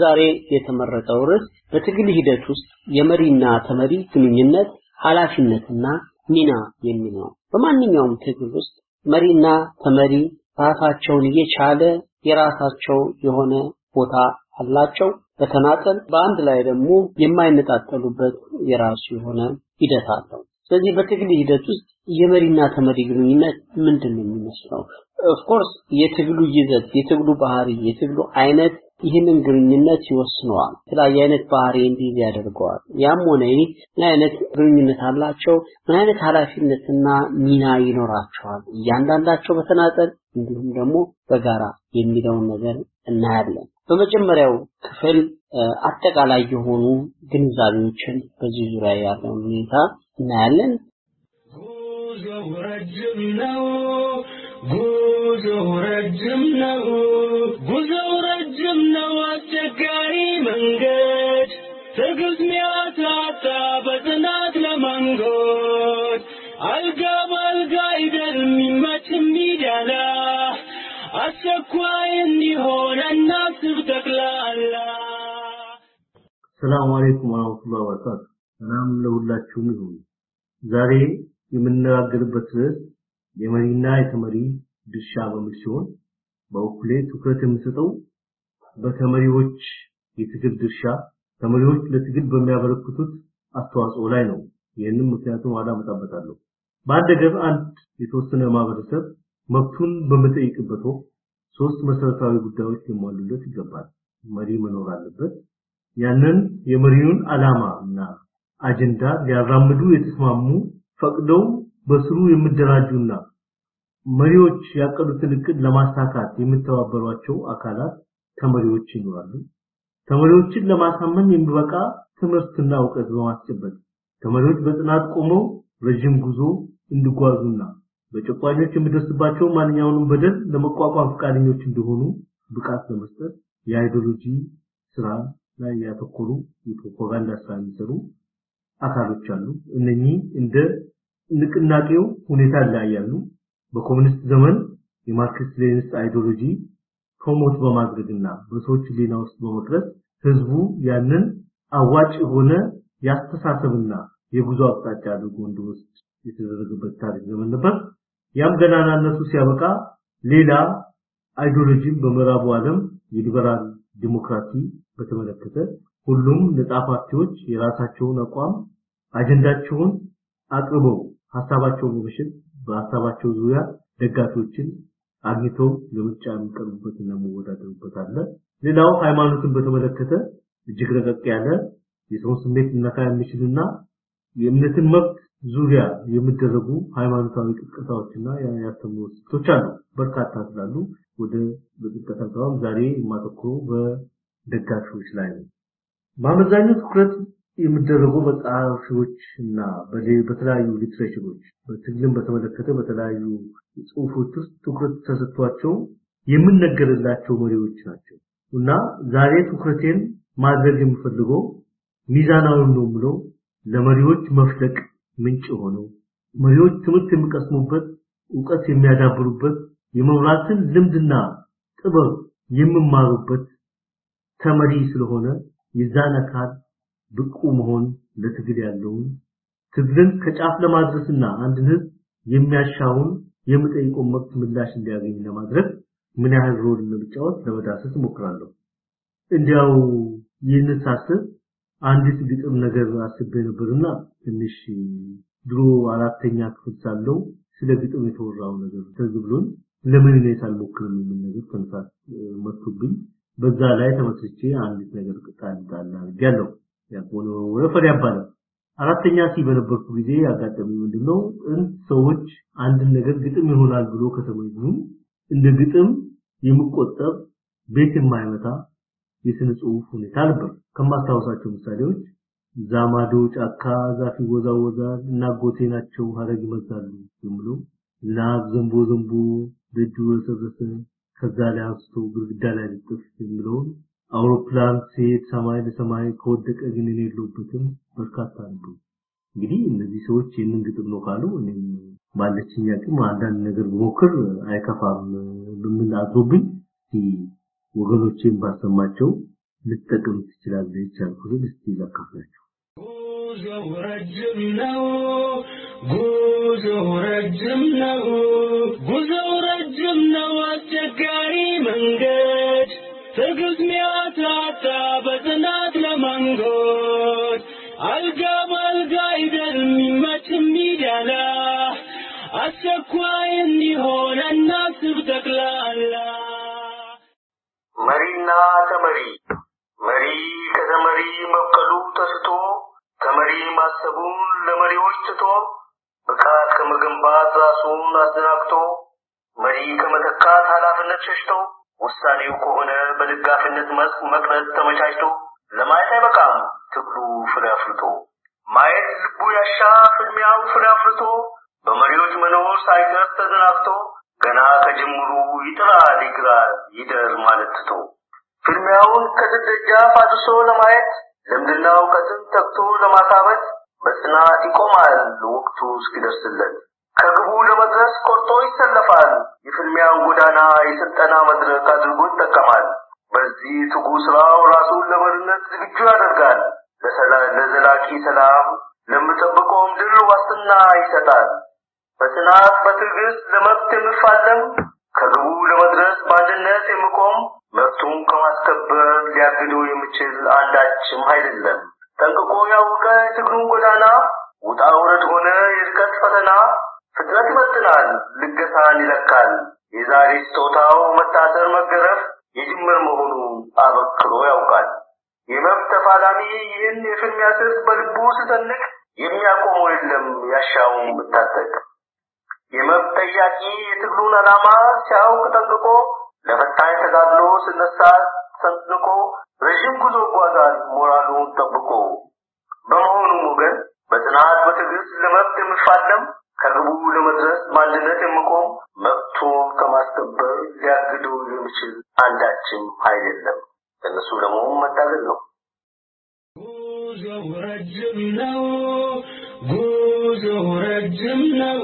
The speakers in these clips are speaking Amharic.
ለዛሬ የተመረጠው ርዕስ በትግል ሂደት ውስጥ የመሪና ተመሪ ግንኙነት ኃላፊነትና ሚና የሚል ነው። በማንኛውም ትግል ውስጥ መሪና ተመሪ ራሳቸውን እየቻለ የራሳቸው የሆነ ቦታ አላቸው። በተናጠል በአንድ ላይ ደግሞ የማይነጣጠሉበት የራሱ የሆነ ሂደት አለው። ስለዚህ በትግል ሂደት ውስጥ የመሪና ተመሪ ግንኙነት ምንድን ነው የሚመስለው? of course የትግሉ ይዘት፣ የትግሉ ባህሪ፣ የትግሉ አይነት ይህንን ግንኙነት ይወስነዋል። የተለያየ አይነት ባህሪ እንዲይዝ ያደርገዋል። ያም ሆነ ይህ ምን አይነት ግንኙነት አላቸው? ምን አይነት ኃላፊነትና ሚና ይኖራቸዋል? እያንዳንዳቸው በተናጠል እንዲሁም ደግሞ በጋራ የሚለውን ነገር እናያለን። በመጀመሪያው ክፍል አጠቃላይ የሆኑ ግንዛቤዎችን በዚህ ዙሪያ ያለውን ሁኔታ እናያለን። ጉዞው ረጅም ነው። ጉዞው ረጅም ነው። ጉዞው ረጅም ነው። አስቸጋሪ መንገድ ትዕግስት ሚያሳጣ በጽናት ለመንጎድ አልጋ በአልጋ አይደል የሚመች የሚዳላ አስቸኳይ እንዲሆን እናስብ ጠቅላላ። ሰላም አለይኩም ወራህመቱላሂ ወበረካቱ። ሰላም ለሁላችሁም ይሁን። ዛሬ የምንነጋገርበት ርዕስ የመሪና የተመሪ ድርሻ በሚል ሲሆን በበኩሌ ትኩረት የምሰጠው በተመሪዎች የትግል ድርሻ ተመሪዎች ለትግል በሚያበረክቱት አስተዋጽኦ ላይ ነው። ይህንም ምክንያቱም ኋላ እመጣበታለሁ። በአንድ ሀገር አንድ የተወሰነ ማህበረሰብ መብቱን በሚጠይቅበት ወቅት ሶስት መሰረታዊ ጉዳዮች ሊሟሉለት ይገባል። መሪ መኖር አለበት። ያንን የመሪውን ዓላማ እና አጀንዳ ሊያራምዱ የተስማሙ ፈቅደው በስሩ የሚደራጁና መሪዎች ያቀዱትን እቅድ ለማሳካት የሚተባበሯቸው አካላት ተመሪዎች ይኖራሉ። ተመሪዎችን ለማሳመን የሚበቃ ትምህርትና እውቀት በማስጨበጥ ተመሪዎች በጽናት ቆመው ረጅም ጉዞ እንዲጓዙና በጨቋኞች የሚደርስባቸው ማንኛውንም በደል ለመቋቋም ፈቃደኞች እንዲሆኑ ብቃት ለመስጠት የአይዲዮሎጂ ስራ ላይ ያተኮሩ የፕሮፓጋንዳ ስራ የሚሰሩ አካሎች አሉ። እነኚህ እንደ ንቅናቄው ሁኔታ ይለያያሉ። በኮሙኒስት ዘመን የማርክስ ሌኒንስ አይዲዮሎጂ promote በማድረግና በሰዎች ህሊና ውስጥ በመቅረጽ ህዝቡ ያንን አዋጭ የሆነ ያስተሳሰብና የጉዞ አቅጣጫ አድርጎ እንዲወስድ የተደረገበት ታሪክ ዘመን ነበር። ያም ገናናነቱ ሲያበቃ ሌላ ideology ን በምዕራቡ ዓለም የሊበራል ዲሞክራሲ በተመለከተ ሁሉም ነጻ ፓርቲዎች የራሳቸውን አቋም አጀንዳቸውን አቅርበው ሀሳባቸውን በመሸጥ በሀሳባቸው ዙሪያ ደጋፊዎችን አግኝተው ለምርጫ የሚቀርቡበትና የሚወዳደሩበት አለ። ሌላው ሃይማኖትን በተመለከተ እጅግ ረቀቅ ያለ የሰውን ስሜት ሊነካ የሚችልና የእምነትን መብት ዙሪያ የሚደረጉ ሃይማኖታዊ ቅስቀሳዎችና ያስተምሩ ስልቶች አሉ። በርካታ ስላሉ ወደ በጥልቀት ዛሬ የማተኩረው በደጋፊዎች ላይ ነው። በአመዛኙ ትኩረት የሚደረጉ መጽሐፎች እና በተለያዩ ሊትሬቸሮች በትግልን በተመለከተ በተለያዩ ጽሁፎች ውስጥ ትኩረት ተሰጥቷቸው የምነገርላቸው መሪዎች ናቸው። እና ዛሬ ትኩረቴን ማድረግ የምፈልገው ሚዛናዊ ነው ብለው ለመሪዎች መፍለቅ ምንጭ ሆነው መሪዎች ትምህርት የሚቀስሙበት እውቀት የሚያዳብሩበት የመምራትን ልምድና ጥበብ የሚማሩበት ተመሪ ስለሆነ የዛን ብቁ መሆን ለትግል ያለውን ትግልን ከጫፍ ለማድረስና አንድን ህዝብ የሚያሻውን የሚጠይቀውን መብት ምላሽ እንዲያገኝ ለማድረግ ምን ያህል ሮል እንደሚጫወት ለመዳሰስ እሞክራለሁ። እንዲያው ይህን ሳስብ አንዲት ግጥም ነገር አስቤ ነበርና ትንሽ ድሮ አራተኛ ክፍል ሳለው ስለ ግጥም የተወራው ነገር ትዝ ብሎኝ ለምን እኔ ሳልሞክርም የሚል ነገር ተንሳት መጥቶብኝ በዛ ላይ ተመስርቼ አንዲት ነገር ቃል ቃል አድርጌያለሁ። ያቆነ ወረፈድ ያባላል። አራተኛ ሲ ጊዜ ያጋጠመኝ ምንድነው ሰዎች አንድን ነገር ግጥም ይሆናል ብሎ ከተመኙ እንደ ግጥም የሚቆጠር ቤት የማይመታ የስነ ጽሁፍ ሁኔታ ነበር። ከማስታወሳቸው ምሳሌዎች ዛማዶ ጫካ ዛፍ ይወዛወዛል እና ጎቴ ናቸው ሀረግ ይመዛሉ የሚለው ዝናብ ዘንቦ ዘንቦ ደጁ ረሰረሰ ከዛ ላይ አንስቶ ግድግዳ ላይ ልጥፍ የሚለውን አውሮፕላን ሲሄድ ሰማይ ለሰማይ ከወደቀ ግን እኔ የለሁበትም በርካታ ነበሩ። እንግዲህ እነዚህ ሰዎች ይህንን ግጥም ነው ካሉ እኔም ባለችኝ አቅም አንዳንድ ነገር ብሞክር አይከፋም በምን አዞብኝ ወገኖቼን ባሰማቸው ልትጠቅም ትችላለች ያልኩትን እስቲ ላካፍላችሁ። ጉዞው ረጅም ነው፣ ጉዞው ረጅም ነው፣ ጉዞው ረጅም ነው፣ አስቸጋሪ መንገድ ትዕግስት ሚያሳጣ በጽናት ለመንጎድ አልጋ በአልጋ አይደል የሚመች የሚዳላ አስቸኳይ እንዲሆን እናስብ ጠቅላላ። መሪና ተመሪ መሪ ከተመሪ መብቀሉ ተስቶ ተመሪ ማሰቡን ለመሪዎች ትቶ ብቃት ከመገንባት ራሱን አዘናግቶ መሪ ከመተካት ኃላፊነት ሸሽቶ ውሳኔው ከሆነ መስክ መቅረት ተመቻችቶ ለማየት አይበቃም። ትግሉ ፍሬ አፍርቶ ማየት ልቡ ያሻ ፍልሚያው ፍሬ አፍርቶ በመሪዎች መኖር ሳይቀር ተዘናግቶ ገና ከጅምሩ ይጥራል ይግራል ይደር ማለት ትቶ ፍልሚያውን ከድል ደጃፍ ለማየት ልምድና እውቀትን ተግቶ ለማካበት በጽናት ይቆማል። ወቅቱ እስኪደርስለት ከግቡ ለመድረስ ቆርጦ ይሰለፋል። የፍልሚያን ጎዳና የስልጠና መድረክ አድርጎ ይጠቀማል። በዚህ ትጉ ስራው ራሱን ለመሪነት ዝግጁ ያደርጋል። ለዘላቂ ሰላም ለምጠብቀውም ድል ዋስትና ይሰጣል። በጽናት በትዕግስት ለመብት የሚፋለም ከግቡ ለመድረስ በአንድነት የሚቆም መብቱን ከማስከበር ሊያግደው የሚችል አንዳችም አይደለም። ጠንቅቆ ያወቀ ትግሉን ጎዳና ውጣ ውረድ ሆነ የርቀት ፈተና ፍጥነት ይመጥናል፣ ልገሳን ይለካል። የዛሬ ስጦታው መታሰር፣ መገረፍ የጅምር መሆኑ አበክሮ ያውቃል። የመብት ተፋላሚ ይህን የፍልሚያ ስር በልቡ ሲሰንቅ የሚያቆመው የለም ያሻውን ብታጠቅ የመብት ጠያቂ የትግሉን ዓላማ ሲያውቅ ጠንቅቆ ለፈታኝ ተጋድሎ ስነሳ ሰንጥቆ ረዥም ጉዞ ጓዛል ሞራሉን ጠብቆ። በመሆኑም ወገን በጽናት በትዕግስት ለመብት የሚፋለም ከግቡ ለመድረስ በአንድነት የሚቆም መብቱን ከማስከበር ሊያግደው የሚችል አንዳችም ኃይል የለም። እነሱ ደግሞ መታገል ነው። ጉዞው ረጅም ነው፣ ጉዞው ረጅም ነው፣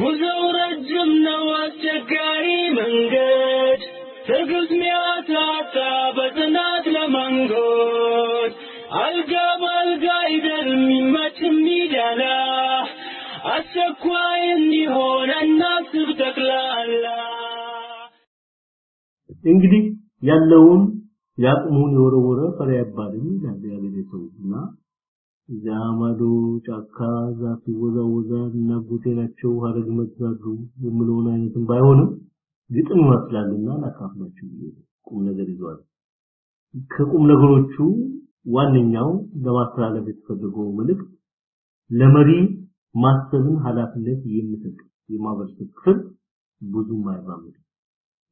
ጉዞው ረጅም ነው፣ አስቸጋሪ መንገድ ትዕግስት ሚያሳጣ በጽናት ለመንጎድ አልጋ በአልጋ አይደል የሚመች የሚዳላ አስቸኳይ እንዲሆን እናስብ ጠቅላላ እንግዲህ ያለውን ያቅሙን የወረወረ ፈሪ አይባልም ይላል ያገሬ ሰው እና ማዶ ጫካ ዛፍ ይወዛወዛል እና ጉቴ ናቸው ሀረግ መዛሉ የምለውን አይነትም ባይሆንም ግጥም ይመስላልና ላካፍላችሁ ቁም ነገር ይዟል። ከቁም ነገሮቹ ዋነኛው ለማስተላለፍ የተፈለገው መልእክት ለመሪ ማሰብን ኃላፊነት የሚሰጥ የማህበረሰብ ክፍል ብዙም አይራመድም።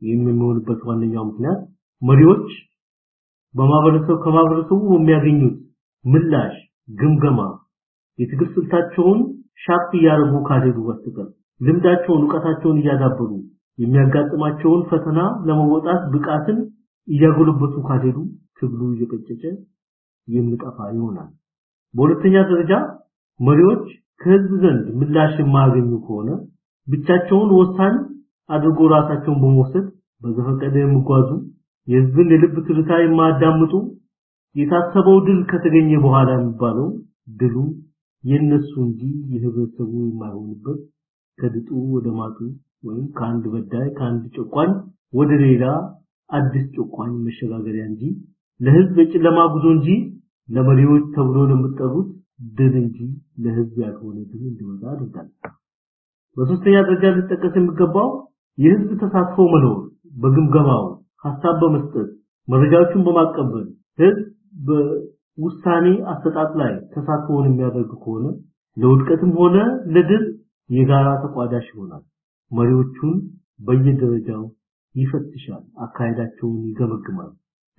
ይህም የሚሆንበት ዋነኛው ምክንያት መሪዎች በማህበረሰብ ከማህበረሰቡ የሚያገኙት ምላሽ፣ ግምገማ የትግል ስልታቸውን ሻፕ እያደረጉ ካልሄዱ በስተቀር ልምዳቸውን፣ እውቀታቸውን እያዳበሩ የሚያጋጥማቸውን ፈተና ለመወጣት ብቃትን እያጎለበቱ ካልሄዱ ትግሉ እየቀጨጨ የሚጠፋ ይሆናል። በሁለተኛ ደረጃ መሪዎች ከህዝብ ዘንድ ምላሽ የማያገኙ ከሆነ ብቻቸውን ወሳኝ አድርጎ ራሳቸውን በመውሰድ በዘፈቀደ የሚጓዙ የህዝብን የልብ ትርታ የማያዳምጡ የታሰበው ድል ከተገኘ በኋላ የሚባለው ድሉ የነሱ እንጂ የህብረተሰቡ የማይሆንበት ከድጡ ወደ ማጡ ወይም ከአንድ በዳይ ከአንድ ጨቋኝ ወደ ሌላ አዲስ ጨቋኝ መሸጋገሪያ እንጂ ለህዝብ የጨለማ ጉዞ እንጂ ለመሪዎች ተብሎ ለሚጠሩት ድል እንጂ ለህዝብ ያልሆነ ድል እንዲመጣ ያደርጋል። በሶስተኛ ደረጃ ሊጠቀስ የሚገባው የህዝብ ተሳትፎ መኖር በግምገማው ሀሳብ በመስጠት መረጃዎችን በማቀበል ህዝብ በውሳኔ አሰጣጥ ላይ ተሳትፎውን የሚያደርግ ከሆነ ለውድቀትም ሆነ ለድል የጋራ ተቋዳሽ ይሆናል። መሪዎቹን በየደረጃው ይፈትሻል፣ አካሄዳቸውን ይገመግማል።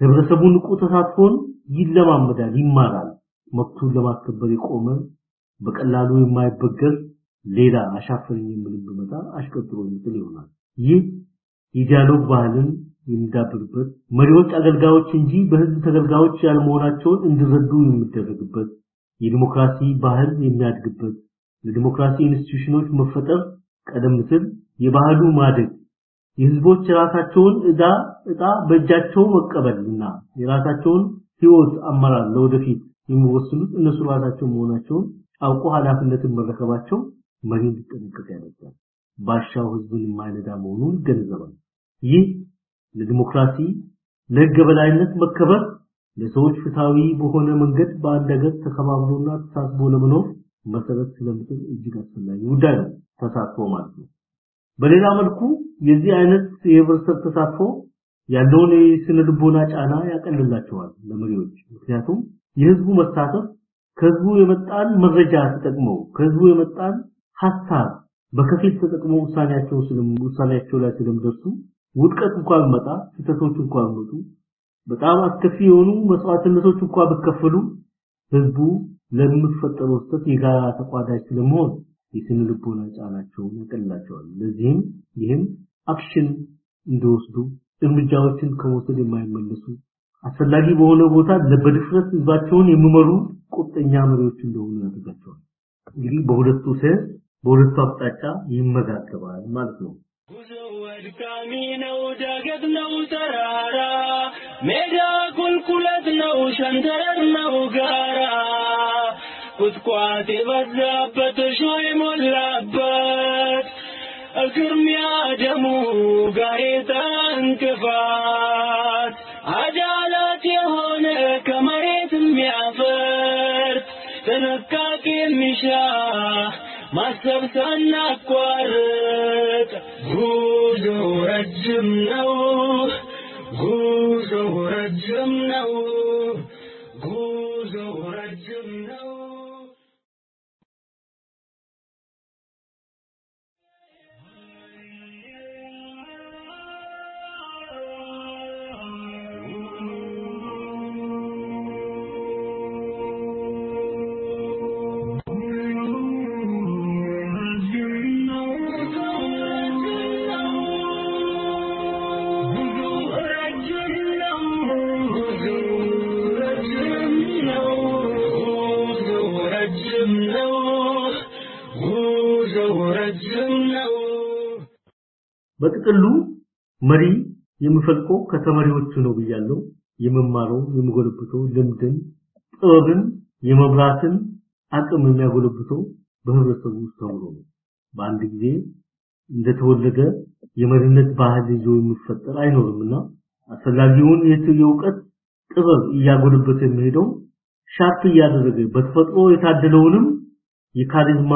ህብረተሰቡን ንቁ ተሳትፎን ይለማመዳል፣ ይማራል። መብቱን ለማስከበር የቆመ በቀላሉ የማይበገር ሌላ አሻፈረኝ የሚልም ቢመጣ አሽቀጥሮ የሚጥል ይሆናል። ይህ የ dialogue ባህልን የሚዳብርበት መሪዎች አገልጋዮች እንጂ በህዝብ ተገልጋዮች ያለመሆናቸውን እንዲረዱ የሚደረግበት የዲሞክራሲ ባህል የሚያድግበት ለዲሞክራሲ institution ኦች መፈጠር ቀደም ሲል የባህሉ ማደግ የህዝቦች የራሳቸውን እዳ እጣ በእጃቸው መቀበልና የራሳቸውን ህይወት አመራር ለወደፊት የሚወስኑት እነሱ ራሳቸው መሆናቸውን አውቆ ኃላፊነትን መረከባቸው መሪ እንዲጠነቀቅ ያደርጋል። ባሻው ህዝብን የማይነዳ መሆኑን ይገነዘባል። ይህ ለዲሞክራሲ ለህግ በላይነት መከበር ለሰዎች ፍትሃዊ በሆነ መንገድ በአንድ ሀገር ተከባብሮና ተሳስቦ ለመኖር መሰረት ስለምጥል እጅግ አስፈላጊ ጉዳይ ነው ተሳትፎ ማለት ነው። በሌላ መልኩ የዚህ አይነት የህብረተሰብ ተሳትፎ ያለውን የስነ ልቦና ጫና ያቀልላቸዋል ለመሪዎች። ምክንያቱም የህዝቡ መሳተፍ ከህዝቡ የመጣን መረጃ ተጠቅመው ከህዝቡ የመጣን ሀሳብ በከፊል ተጠቅመው ውሳኔያቸው ውሳኔያቸው ላይ ስለሚደርሱ ውድቀት እንኳን ቢመጣ ስህተቶች እንኳን ቢመጡ በጣም አስከፊ የሆኑ መስዋዕትነቶች እንኳን ቢከፈሉ ህዝቡ ለሚፈጠረው ስህተት የጋራ ተቋዳጅ ስለመሆን የስነ ልቦና ጫናቸውን ያቀልላቸዋል። ለዚህም ይህም action እንዲወስዱ እርምጃዎችን ከመውሰድ የማይመለሱ አስፈላጊ በሆነ ቦታ በድፍረት ህዝባቸውን የሚመሩ ቁርጠኛ መሪዎች እንደሆኑ ያደርጋቸዋል። እንግዲህ በሁለቱ sense በሁለቱ አቅጣጫ ይመጋገባል ማለት ነው። አድካሚ ነው፣ ዳገት ነው፣ ተራራ፣ ሜዳ ቁልቁለት ነው፣ ሸንተረር ነው፣ ጋራ፣ ቁጥቋጥ የበዛበት እሾህ የሞላበት እግርሚያ ደሙ ጋሬጣ እንቅፋት ሳናቋርጥ ጉዞ ረጅም ነው፣ እንደተወለደ የመሪነት ባህል ይዞ የሚፈጠር አይኖርምና አስፈላጊውን የእውቀት ጥበብ እያጎለበተ የሚሄደው sharp እያደረገ በተፈጥሮ የታደለውንም የ charisma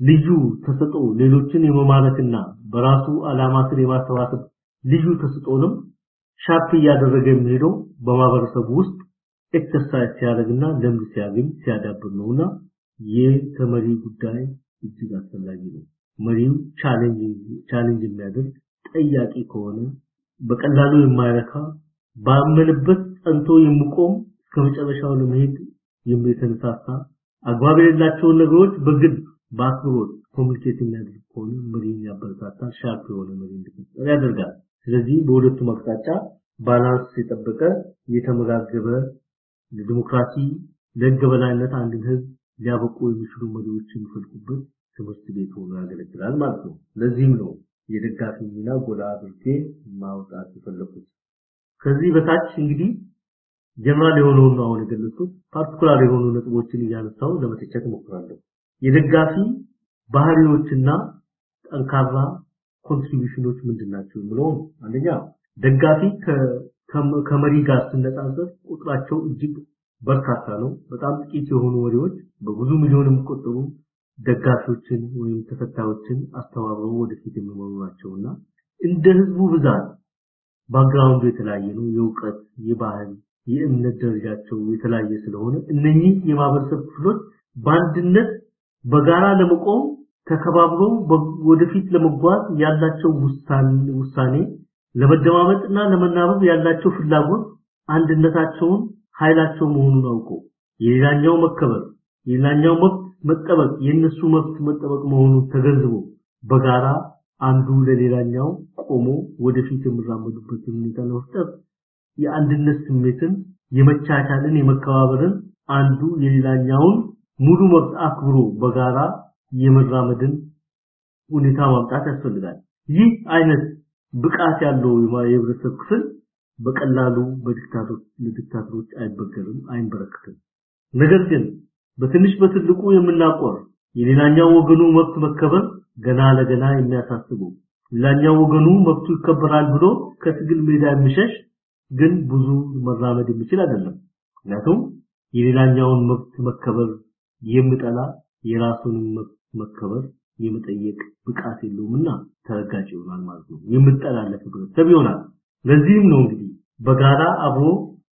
ልዩ ተሰጥኦ ሌሎችን የመማረክና በራሱ ዓላማ ስር የማሰባሰብ ልዩ ተሰጥኦንም sharp እያደረገ የሚሄደው በማህበረሰቡ ውስጥ exercise ሲያደርግና ልምድ ሲያገኝ ሲያዳብር ነውና የተመሪ ጉዳይ እጅግ አስፈላጊ ነው። መሪው challenge የሚያደርግ ጠያቂ ከሆነ በቀላሉ የማይረካ ባመነበት ጸንቶ የሚቆም እስከ ለመሄድ የሚተነሳሳ አግባብ የሌላቸውን ነገሮች በግድ በአክብሮት communicate የሚያደርግ ከሆነ መሪን ያበረታታ sharp የሆነ መሪ እንዲፈጠር ያደርጋል። ስለዚህ በሁለቱም አቅጣጫ balance የጠበቀ የተመጋገበ ለዲሞክራሲ ለህግ በላይነት አንድን ህዝብ ሊያበቁ የሚችሉ መሪዎች የሚፈልቁበት ትምህርት ቤት ሆኖ ያገለግላል ማለት ነው። ለዚህም ነው የደጋፊ ሚና ጎላ አድርጌ ማውጣት የፈለኩት። ከዚህ በታች እንግዲህ ጀነራል የሆነውን ነው አሁን የገለጽኩት። particular የሆኑ ነጥቦችን እያነሳው ለመተቸት እሞክራለሁ። የደጋፊ ባህሪዎችና ጠንካራ contribution ኦች ምንድናቸው የሚለው አንደኛ ደጋፊ ከመሪ ጋር ሲነጻጸር ቁጥራቸው እጅግ በርካታ ነው። በጣም ጥቂት የሆኑ መሪዎች በብዙ ሚሊዮን የሚቆጠሩ ደጋፊዎችን ወይም ተከታዮችን አስተባብረው ወደፊት የሚመሩ ናቸውና እንደ ህዝቡ ብዛት ባክግራውንዱ የተለያየ ነው። የእውቀት፣ የባህል፣ የእምነት ደረጃቸው የተለያየ ስለሆነ እነኚህ የማህበረሰብ ክፍሎች በአንድነት በጋራ ለመቆም ተከባብረው ወደፊት ለመጓዝ ያላቸው ውሳኔ ለመደማመጥና ለመናበብ ያላቸው ፍላጎት አንድነታቸውን ኃይላቸው መሆኑን አውቆ የሌላኛው መከበር የሌላኛው መብት መጠበቅ የነሱ መብት መጠበቅ መሆኑን ተገንዝቦ በጋራ አንዱ ለሌላኛው ቆሞ ወደፊት የሚራመዱበትን ሁኔታ ለመፍጠር የአንድነት ስሜትን የመቻቻልን የመከባበርን አንዱ የሌላኛውን ሙሉ መብት አክብሮ በጋራ የመራመድን ሁኔታ ማምጣት ያስፈልጋል። ይህ አይነት ብቃት ያለው የህብረተሰብ ክፍል በቀላሉ በዲክታቶች ለዲክታተሮች አይበገርም አይንበረከትም ነገር ግን በትንሽ በትልቁ የምናቆር የሌላኛው ወገኑ መብት መከበር ገና ለገና የሚያሳስቡ ሌላኛው ወገኑ መብቱ ይከበራል ብሎ ከትግል ሜዳ የሚሸሽ ግን ብዙ መራመድ የሚችል አይደለም። ምክንያቱም የሌላኛውን መብት መከበር የሚጠላ የራሱን መብት መከበር የመጠየቅ ብቃት የለውምና ተረጋጭ ይሆናል ማለት ነው። የምጠላለፍ ህብረተሰብ ይሆናል። ለዚህም ነው እንግዲህ በጋራ አብሮ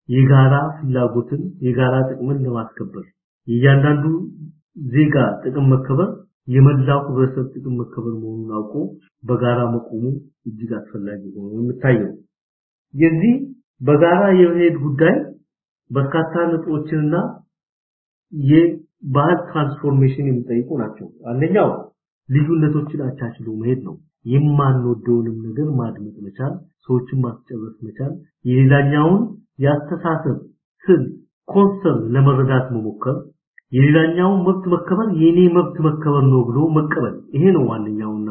የጋራ ፍላጎትን የጋራ ጥቅምን ለማስከበር የእያንዳንዱ ዜጋ ጥቅም መከበር የመላው ህብረተሰብ ጥቅም መከበር መሆኑን አውቆ በጋራ መቆሙ እጅግ አስፈላጊ ሆኖ የሚታየው የዚህ በጋራ የመሄድ ጉዳይ በርካታ ነጥቦችንና የባህል transformation የሚጠይቁ ናቸው። አንደኛው ልዩነቶችን አቻችሎ መሄድ ነው። የማንወደውንም ነገር ማድመጥ መቻል ሰዎችን ማስጨረስ መቻል የሌላኛውን ያስተሳሰብ ስል concern ለመረዳት መሞከር የሌላኛውን መብት መከበር የኔ መብት መከበር ነው ብሎ መቀበል። ይሄ ነው ዋነኛውና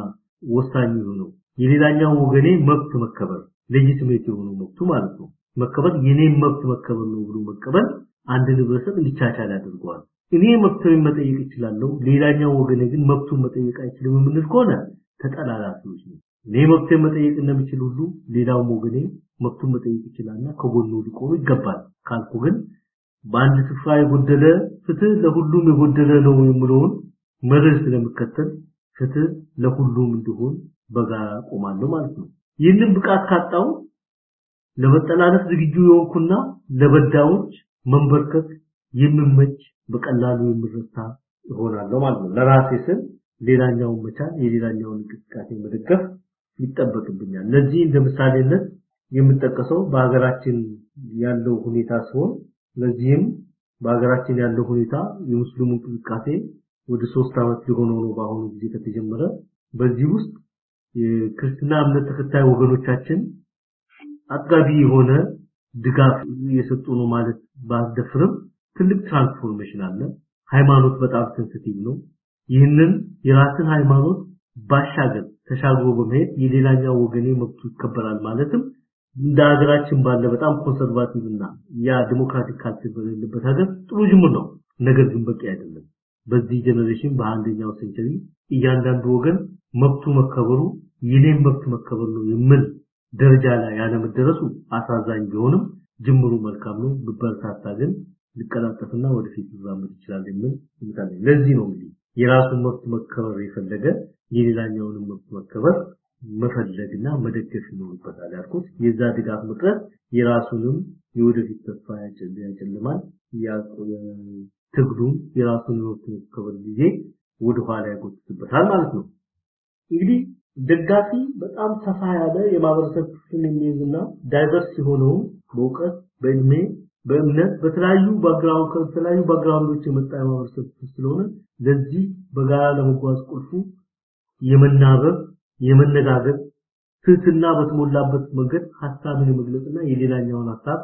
ወሳኝ የሆነው። የሌላኛው ወገኔ መብት መከበር ሌጂቲሜት የሆነው መብቱ ማለት ነው። መከበር የኔ መብት መከበር ነው ብሎ መቀበል አንድ ህብረተሰብ እንዲቻቻል ያደርገዋል። እኔ መብቴን መጠየቅ እችላለሁ ሌላኛው ወገኔ ግን መብቱን መጠየቅ አይችልም የምንል ከሆነ ተጠላላፊዎች ነው እኔ መብቴን መጠየቅ እንደምችል ሁሉ ሌላውም ወገኔ መብቱን መጠየቅ ይችላልና ከጎኑ ሊቆሙ ይገባል። ካልኩ ግን በአንድ ስፍራ የጎደለ ፍትህ ለሁሉም የጎደለ ነው የሚለውን መርህ ስለምከተል ፍትህ ለሁሉም እንዲሆን በጋራ ቆማለሁ ማለት ነው። ይህንን ብቃት ካጣው ለመጠላለፍ ዝግጁ የሆንኩና ለበዳዮች መንበርከክ የምመች በቀላሉ የምረታ ይሆናለሁ ማለት ነው። ለራሴ ስል ሌላኛውን መቻል የሌላኛውን እንቅስቃሴ መደገፍ ይጠበቅብኛል። ለዚህ እንደ የምጠቀሰው በሀገራችን ያለው ሁኔታ ሲሆን ለዚህም በሀገራችን ያለው ሁኔታ የሙስሊሙ እንቅስቃሴ ወደ ሶስት ዓመት ሊሆነው ነው በአሁኑ ጊዜ ከተጀመረ። በዚህ ውስጥ የክርስትና እምነት ተከታይ ወገኖቻችን አጥጋቢ የሆነ ድጋፍ እየሰጡ ነው ማለት ባስደፍርም ትልቅ ትራንስፎርሜሽን አለ። ሃይማኖት በጣም ሴንሲቲቭ ነው። ይህንን የራስን ሃይማኖት ባሻገር ተሻግሮ በመሄድ የሌላኛው ወገኔ መብቱ ይከበራል ማለትም እንደ ሀገራችን ባለ በጣም conservative እና ያ democratic culture በሌለበት ሀገር ጥሩ ጅምር ነው። ነገር ግን በቂ አይደለም። በዚህ generation በአንደኛው century እያንዳንዱ ወገን መብቱ መከበሩ የኔም መብት መከበር ነው የሚል ደረጃ ላይ ያለመደረሱ አሳዛኝ ቢሆንም ጅምሩ መልካም ነው። ቢበረታታ ግን ሊቀላጠፍና ወደፊት ሊራመድ ይችላል የሚል ለዚህ ነው እንግዲህ የራሱን መብት መከበር የፈለገ የሌላኛውን መብት መከበር መፈለግና መደገፍ ይኖርበታል ያልኩት የዛ ድጋፍ መቅረት የራሱንም የወደፊት ተስፋ ያጨልማል ትግሉም የራሱን መብት መከበር ጊዜ ወደ ኋላ ያጎትትበታል ማለት ነው። እንግዲህ ደጋፊ በጣም ሰፋ ያለ የማህበረሰብ ክፍልን የሚይዝና diverse የሆነው በእውቀት በእድሜ በእምነት በተለያዩ background ከተለያዩ background ኦች የመጣ የማህበረሰብ ክፍል ስለሆነ ለዚህ በጋራ ለመጓዝ ቁልፉ የመናበብ የመነጋገር ትህትና በተሞላበት መንገድ ሐሳብን የመግለጽና የሌላኛውን ሐሳብ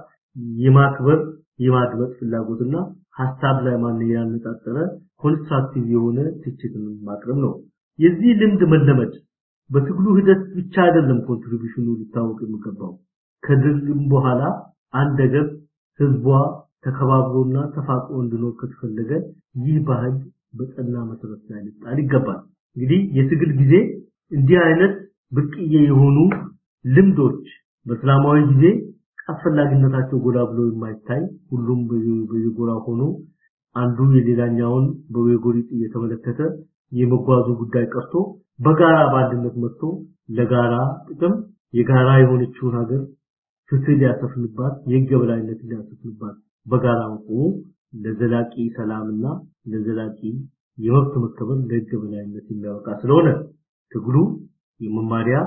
የማክበር የማድመጥ ፍላጎትና ሐሳብ ላይ ማን ያነጣጠረ constructive የሆነ ትችትን ማቅረብ ነው። የዚህ ልምድ መለመድ በትግሉ ሂደት ብቻ አይደለም contribution ኑ ሊታወቅ የሚገባው። ከድልም በኋላ አንድ ሀገር ህዝቧ ተከባብሮና ተፋቅሮ እንዲኖር ከተፈለገ ይህ ባህል በጠና መሰረት ላይ ሊጣል ይገባል። እንግዲህ የትግል ጊዜ እንዲህ አይነት ብቅዬ የሆኑ ልምዶች በእስላማዊ ጊዜ አስፈላጊነታቸው ጎላ ብሎ የማይታይ ሁሉም በየጎራ ሆኖ አንዱ የሌላኛውን በወጎሪጥ እየተመለከተ የመጓዙ ጉዳይ ቀርቶ በጋራ በአንድነት መጥቶ ለጋራ ጥቅም የጋራ የሆነችውን ሀገር ፍትህ ሊያሰፍንባት የህግ የበላይነት ሊያሰፍንባት በጋራ መቆሙ ለዘላቂ ሰላምና ለዘላቂ የመብት መከበር ለህግ የበላይነት የሚያበቃ ስለሆነ ትግሉ የመማሪያ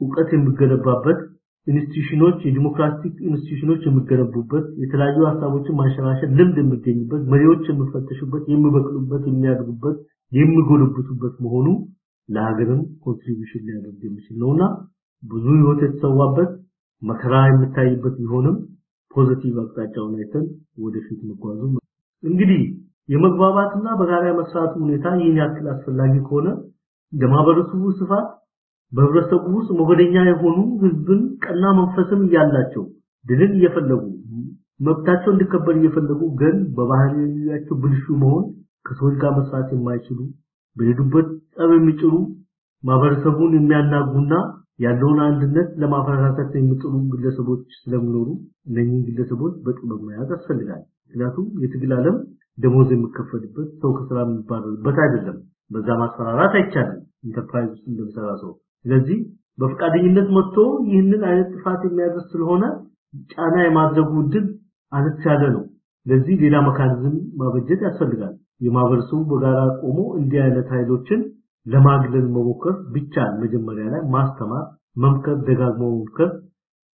እውቀት የሚገነባበት institution ኦች የ democratic institution ኦች የሚገነቡበት የተለያዩ ሀሳቦችን ማንሸራሸር ልምድ የሚገኝበት መሪዎች የሚፈተሹበት የሚበቅሉበት የሚያድጉበት የሚጎለብቱበት መሆኑ ለሀገርም contribution ሊያደርግ የሚችል ነውና ብዙ ህይወት የተሰዋበት መከራ የሚታይበት ቢሆንም positive አቅጣጫውን አይተን ወደፊት መጓዙ እንግዲህ የመግባባትና በጋራ መስራቱ ሁኔታ ይህን ያክል አስፈላጊ ከሆነ ለማህበረሰቡ ስፋት በህብረተሰቡ ውስጥ ሞገደኛ የሆኑ ህዝብን ቀና መንፈስም እያላቸው ድልን እየፈለጉ መብታቸው እንዲከበር እየፈለጉ ግን በባህሪያቸው ብልሹ መሆን ከሰዎች ጋር መስራት የማይችሉ በሄዱበት ጠብ የሚጭሩ ማህበረሰቡን የሚያናጉና ያለውን አንድነት ለማፈራረስ የሚጥሩ ግለሰቦች ስለሚኖሩ እነኚህ ግለሰቦች በጥበብ መያዝ ያስፈልጋል። ምክንያቱም የትግል ዓለም ደሞዝ የሚከፈልበት ሰው ከስራ የሚባረርበት አይደለም። በዛ ማስፈራራት አይቻልም። ኢንተርፕራይዝ ውስጥ እንደሚሰራ ሰው ስለዚህ በፈቃደኝነት መጥቶ ይህንን አይነት ጥፋት የሚያደርስ ስለሆነ ጫና የማድረጉ እድል አነስ ያለ ነው። ለዚህ ሌላ መካኒዝም ማበጀት ያስፈልጋል። የማህበረሰቡ በጋራ ቆሞ እንዲህ አይነት ኃይሎችን ለማግለል መሞከር ቢቻል መጀመሪያ ላይ ማስተማር፣ መምከር፣ ደጋግሞ መምከር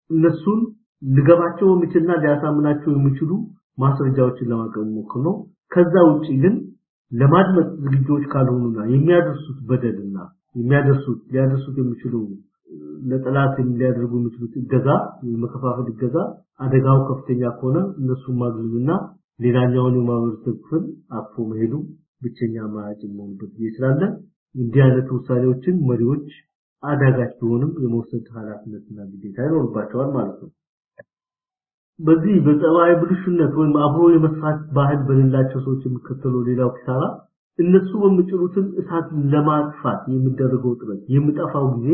እነሱን ሊገባቸው የሚችልና ሊያሳምናቸው የሚችሉ ማስረጃዎችን ለማቅረብ ሞክር ነው። ከዛ ውጪ ግን ለማድመጥ ዝግጆች ካልሆኑና የሚያደርሱት በደልና የሚያደርሱት ሊያደርሱት የሚችሉ ለጠላት ሊያደርጉ የሚችሉት እገዛ የመከፋፈል እገዛ አደጋው ከፍተኛ ከሆነ እነሱን ማግለልና ሌላኛውን የማህበረሰብ ክፍል አቅፎ መሄዱ ብቸኛ አማራጭ የሚሆንበት ጊዜ ስላለ እንዲህ አይነት ውሳኔዎችን መሪዎች አዳጋች ቢሆንም የመውሰድ ኃላፊነትና ግዴታ ይኖርባቸዋል ማለት ነው። በዚህ በጸባይ ብልሹነት ወይም አብሮ የመስራት ባህል በሌላቸው ሰዎች የሚከተለው ሌላው ኪሳራ እነሱ በሚጭሩትን እሳት ለማጥፋት የሚደረገው ጥረት የሚጠፋው ጊዜ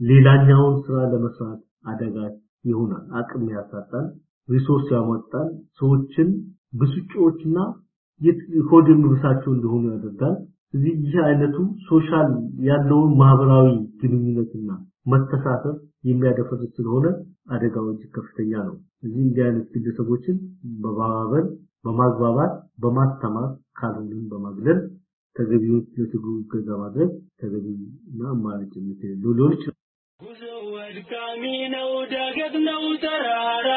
ሌላኛውን ስራ ለመስራት አዳጋች ይሆናል። አቅም ያሳጣል፣ resource ያሟጥጣል፣ ሰዎችን ብስጩዎችና ሆድ የሚብሳቸው እንደሆኑ ያደርጋል። እዚህ ይህ አይነቱ social ያለውን ማህበራዊ ግንኙነትና መተሳሰብ የሚያደፈርስ ስለሆነ አደጋው እጅግ ከፍተኛ ነው። እዚህ እንዲህ አይነት ግለሰቦችን በማባበል በማግባባት በማስተማር ካልሆነም በማግለል ተገቢውን ለትግሉ እገዛ ማድረግ ተገቢና አማራጭ የሌለው ሊሆን ይችላል። ጉዞው አድካሚ ነው፣ ዳገት ነው፣ ተራራ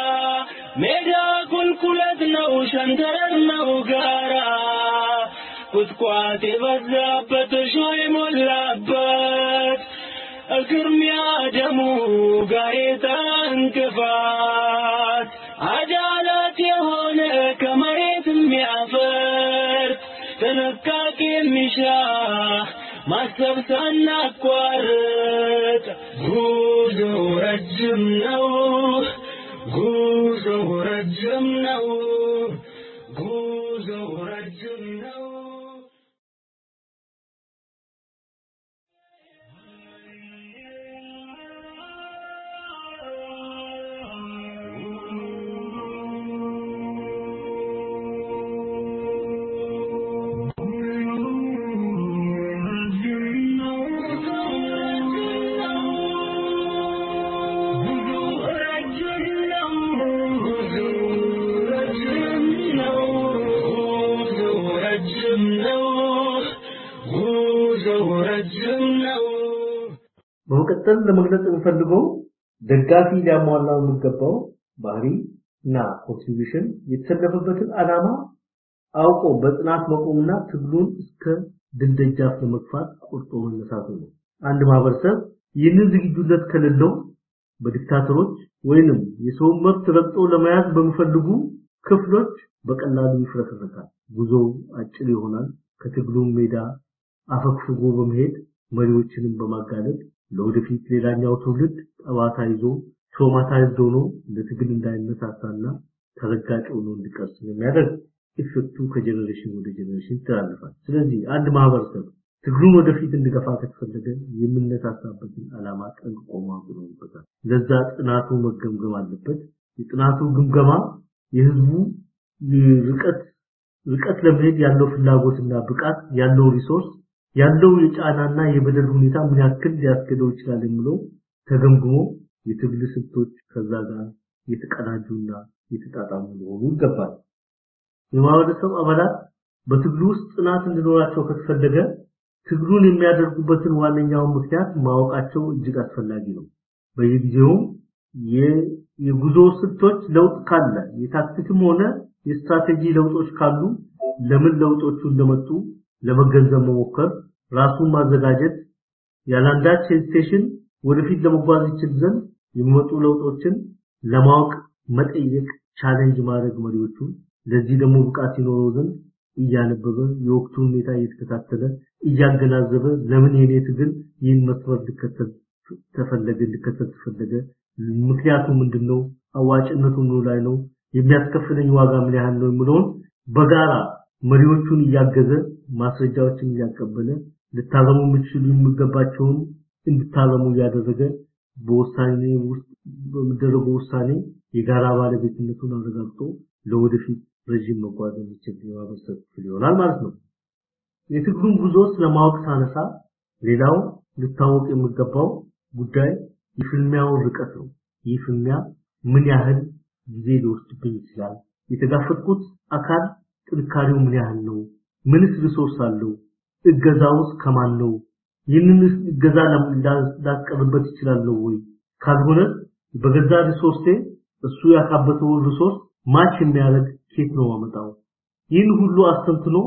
ሜዳ ቁልቁለት ነው፣ ሸንተረር ነው፣ ጋራ ቁጥቋጥ የበዛበት እሾህ የሞላበት እግርሚያ ደሙ ጋሬጣ እንቅፋት አዳላት የሆነ ከመሬት የሚያፈር ጥንቃቄ የሚሻ ማሰብ ሳናቋርጥ። ጉዞ ረጅም ነው፣ ጉዞ ረጅም ነው፣ በመቀጠል ለመግለጽ የምፈልገው ደጋፊ ሊያሟላው የሚገባው ባህሪ እና contribution የተሰለፈበትን ዓላማ አውቆ በጽናት መቆምና ትግሉን እስከ ድል ለመግፋት ቆርጦ መነሳቱ ነው። አንድ ማህበረሰብ ይህንን ዝግጁነት ከሌለው በ dictator ኦች ወይንም የሰውን መብት ረግጦ ለመያዝ በሚፈልጉ ክፍሎች በቀላሉ ይፍረከረካል። ጉዞው አጭር ይሆናል። ከትግሉም ሜዳ አፈግፍጎ በመሄድ መሪዎችንም በማጋለጥ ለወደፊት ሌላኛው ትውልድ ጠባሳ ይዞ traumatized ሆኖ ለትግል እንዳይነሳሳና ተረጋጭ ሆኖ እንዲቀር ስለሚያደርግ effect ኡ ከ generation ወደ generation ይተላለፋል። ስለዚህ አንድ ማህበረሰብ ትግሉን ወደፊት እንዲገፋ ከተፈለገ የሚነሳሳበትን ዓላማ ጠንቅቆ ማወቅ ይኖርበታል። ለዛ ጥናቱ መገምገም አለበት። የጥናቱ ግምገማ የህዝቡ ርቀት ርቀት ለመሄድ ያለው ፍላጎትና ብቃት ያለው resource ያለው የጫናና የበደል ሁኔታ ምን ያክል ሊያስገደው ይችላል የሚለው ተገምግሞ የትግል ስልቶች ከዛ ጋር የተቀናጁና የተጣጣሙ ሊሆኑ ይገባል። የማህበረሰብ አባላት በትግሉ ውስጥ ጽናት እንዲኖራቸው ከተፈለገ ትግሉን የሚያደርጉበትን ዋነኛውን ምክንያት ማወቃቸው እጅግ አስፈላጊ ነው። በየጊዜውም የጉዞ ስልቶች ለውጥ ካለ የታክቲክም ሆነ የስትራቴጂ ለውጦች ካሉ ለምን ለውጦቹ እንደመጡ ለመገንዘብ መሞከር፣ ራሱን ማዘጋጀት፣ ያላንዳች hesitation ወደፊት ለመጓዝ ይችል ዘንድ የሚመጡ ለውጦችን ለማወቅ መጠየቅ፣ challenge ማድረግ መሪዎቹ ለዚህ ደግሞ ብቃት ይኖረው ዘንድ እያነበበ የወቅቱን ሁኔታ እየተከታተለ እያገናዘበ ለምን የኔ ትግል ይህን መስመር ሊከተል ተፈለገ እንዲከተል ተፈለገ ምክንያቱ ምንድነው አዋጭነቱ ምን ላይ ነው የሚያስከፍለኝ ዋጋ ምን ያህል ነው የሚለውን በጋራ መሪዎቹን እያገዘ ማስረጃዎችን እያቀበለ ልታረሙ የምትችሉ የሚገባቸውን እንድታረሙ እያደረገ በውሳኔ ውስጥ በሚደረገው ውሳኔ የጋራ ባለቤትነቱን አረጋግጦ ለወደፊት ረዥም መጓዝ የሚችል የማህበረሰብ ክፍል ይሆናል ማለት ነው። የትግሉን ጉዞ ስለማወቅ ሳነሳ ሌላው ሊታወቅ የሚገባው ጉዳይ የፍልሚያውን ርቀት ነው። ይህ ፍልሚያ ምን ያህል ጊዜ ሊወስድብኝ ይችላል? የተጋፈጥኩት አካል ጥንካሬው ምን ያህል ነው? ምንስ resource አለው? እገዛውስ ከማን ነው? ይህንን እገዛ ላቀርብበት ይችላለሁ ወይ? ካልሆነ በገዛ resource ኤ እሱ ያካበተውን resource match የሚያደርግ ኬት ነው አመጣው? ይህን ሁሉ አስተንትኖ